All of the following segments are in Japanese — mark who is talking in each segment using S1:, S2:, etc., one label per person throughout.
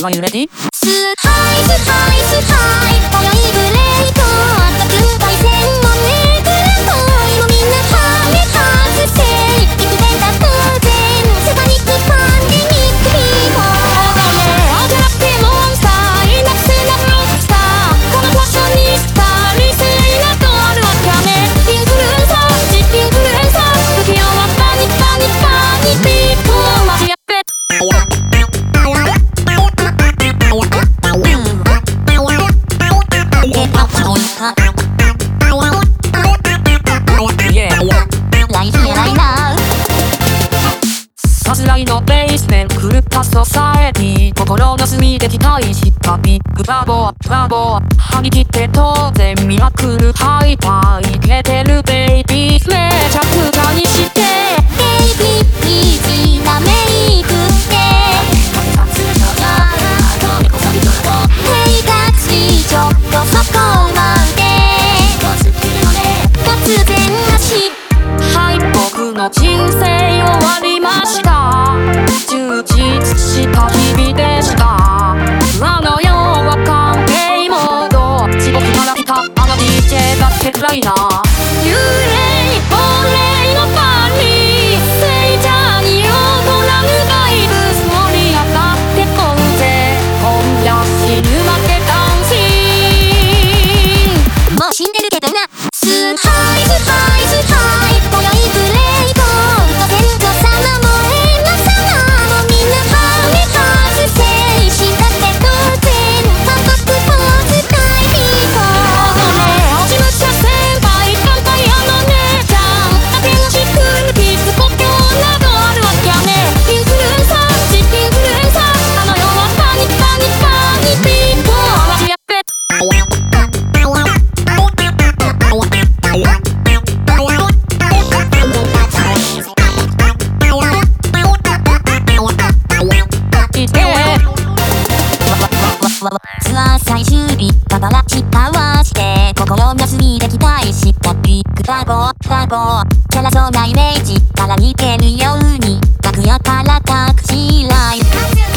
S1: Are you ready? さすらいのベースメント狂ったソサエティ心の隅で期待したビッグラボーラボア張り切って当然ミラクルハイパー。しはい僕の人生終わりました。充実した日々でした。ファゴフ
S2: ァゴチャラそうなイメージ。から似てるように。楽屋からタクシーライブ。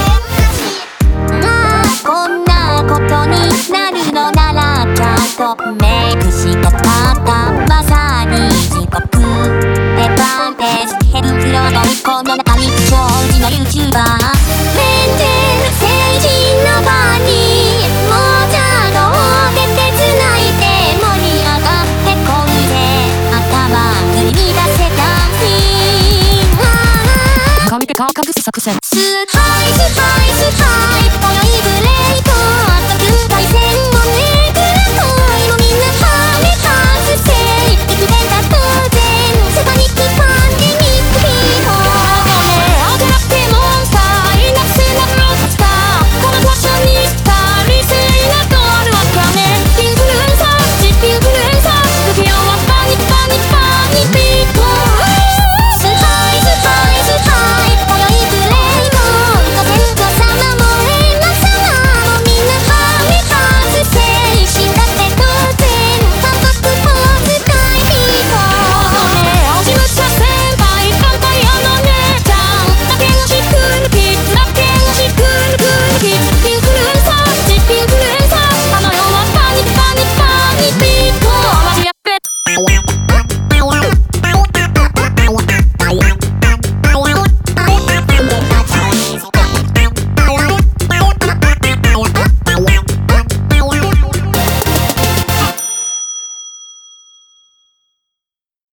S2: カー
S1: カス作戦。
S2: スパイスパイスイ